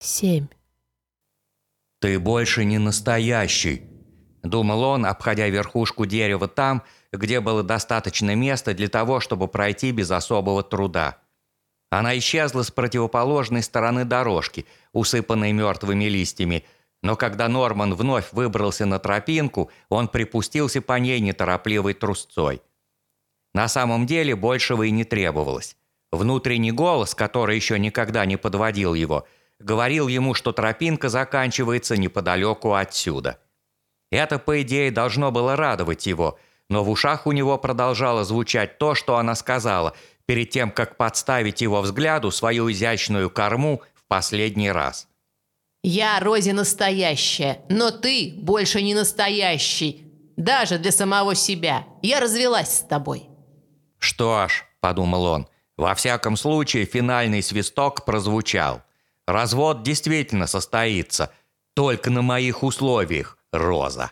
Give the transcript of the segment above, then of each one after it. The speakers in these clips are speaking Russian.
семь. «Ты больше не настоящий», – думал он, обходя верхушку дерева там, где было достаточно места для того, чтобы пройти без особого труда. Она исчезла с противоположной стороны дорожки, усыпанной мертвыми листьями, но когда Норман вновь выбрался на тропинку, он припустился по ней неторопливой трусцой. На самом деле большего и не требовалось. Внутренний голос, который еще никогда не подводил его – говорил ему, что тропинка заканчивается неподалеку отсюда. Это, по идее, должно было радовать его, но в ушах у него продолжало звучать то, что она сказала, перед тем, как подставить его взгляду свою изящную корму в последний раз. «Я, Рози, настоящая, но ты больше не настоящий, даже для самого себя. Я развелась с тобой». «Что ж», – подумал он, – «во всяком случае финальный свисток прозвучал». Развод действительно состоится, только на моих условиях, Роза».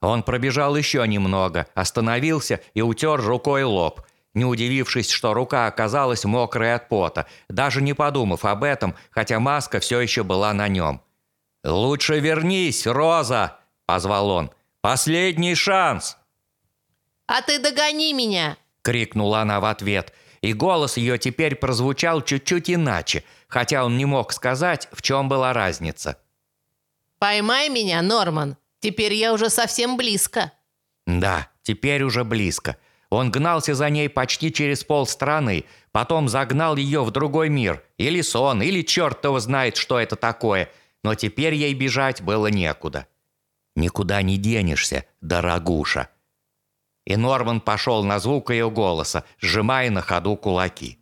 Он пробежал еще немного, остановился и утер рукой лоб, не удивившись, что рука оказалась мокрой от пота, даже не подумав об этом, хотя маска все еще была на нем. «Лучше вернись, Роза!» – позвал он. «Последний шанс!» «А ты догони меня!» – крикнула она в ответ, и голос ее теперь прозвучал чуть-чуть иначе – хотя он не мог сказать, в чем была разница. «Поймай меня, Норман. Теперь я уже совсем близко». Да, теперь уже близко. Он гнался за ней почти через полстраны, потом загнал ее в другой мир, или сон, или черт его знает, что это такое, но теперь ей бежать было некуда. «Никуда не денешься, дорогуша». И Норман пошел на звук ее голоса, сжимая на ходу кулаки.